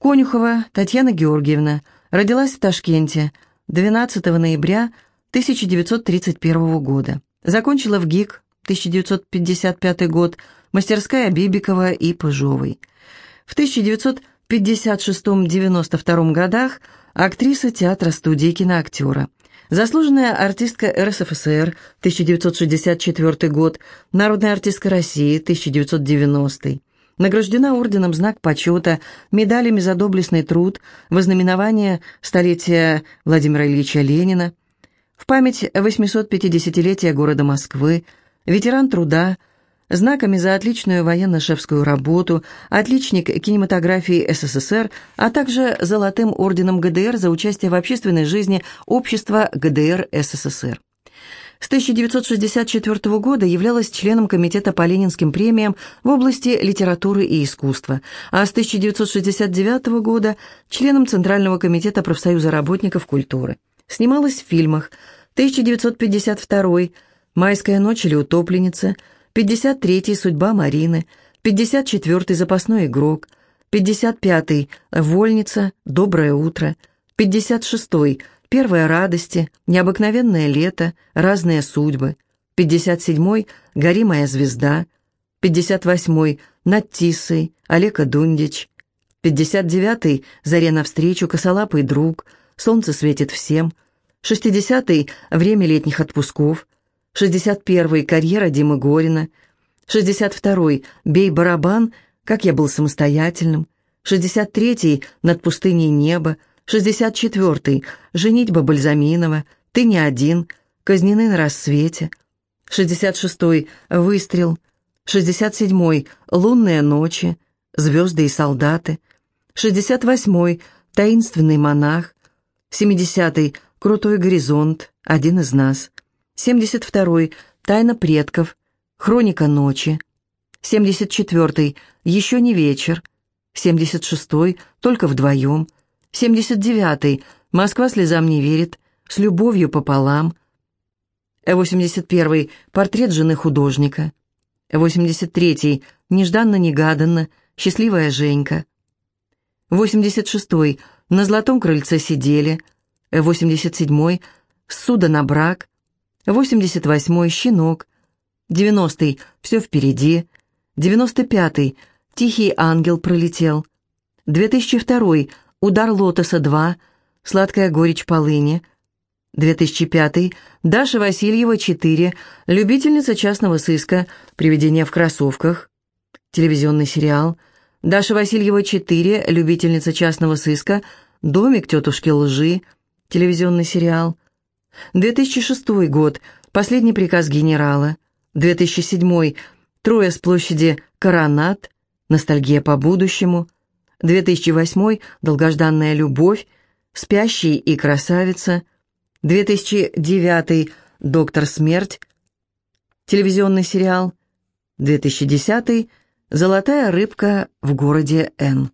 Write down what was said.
Конюхова Татьяна Георгиевна родилась в Ташкенте 12 ноября 1931 года. Закончила в ГИК 1955 год, мастерская Бибикова и Пыжовой. В 1956-92 годах актриса театра студии киноактера. Заслуженная артистка РСФСР 1964 год, народная артистка России 1990 Награждена орденом «Знак почета», медалями за доблестный труд, вознаменование столетия Владимира Ильича Ленина, в память 850-летия города Москвы, ветеран труда, знаками за отличную военно-шефскую работу, отличник кинематографии СССР, а также золотым орденом ГДР за участие в общественной жизни общества ГДР СССР. С 1964 года являлась членом Комитета по Ленинским премиям в области литературы и искусства, а с 1969 года членом Центрального комитета профсоюза работников культуры. Снималась в фильмах 1952 «Майская ночь» или «Утопленница», 53-й «Судьба Марины», 54-й «Запасной игрок», 55-й «Вольница», «Доброе утро», 56-й Первые радости, необыкновенное лето, разные судьбы. 57-й «Гори моя звезда». 58-й «Над Тисой», Олега Дундич. 59-й «Заре навстречу», «Косолапый друг», «Солнце светит всем». 60-й «Время летних отпусков». 61-й «Карьера Димы Горина». 62-й «Бей барабан», «Как я был самостоятельным». 63-й «Над пустыней небо», 64-й. Женитьба Бальзаминова. Ты не один. Казнены на рассвете. 66-й. Выстрел. 67-й. Лунные ночи. Звезды и солдаты. 68-й. Таинственный монах. 70-й. Крутой горизонт. Один из нас. 72-й. Тайна предков. Хроника ночи. 74-й. Еще не вечер. 76-й. Только вдвоем. 79-й. Москва слезам не верит. С любовью пополам. 81-й. Портрет жены художника. 83-й. Нежданно-негаданно. Счастливая Женька. 86-й. На золотом крыльце сидели. 87-й. Суда на брак. 88-й. Щенок. 90-й. Все впереди. 95-й. Тихий ангел пролетел. 2002-й. Удар лотоса-2, Сладкая горечь полыни. 2005. Даша Васильева, 4. Любительница частного сыска. Привидение в кроссовках. Телевизионный сериал. Даша Васильева, 4. Любительница частного сыска. Домик тетушки лжи. Телевизионный сериал. 2006 год. Последний приказ генерала. 2007. Трое с площади Коронат. Ностальгия по будущему. 2008 «Долгожданная любовь», «Спящий и красавица», 2009 «Доктор смерть», телевизионный сериал, 2010 «Золотая рыбка в городе Н».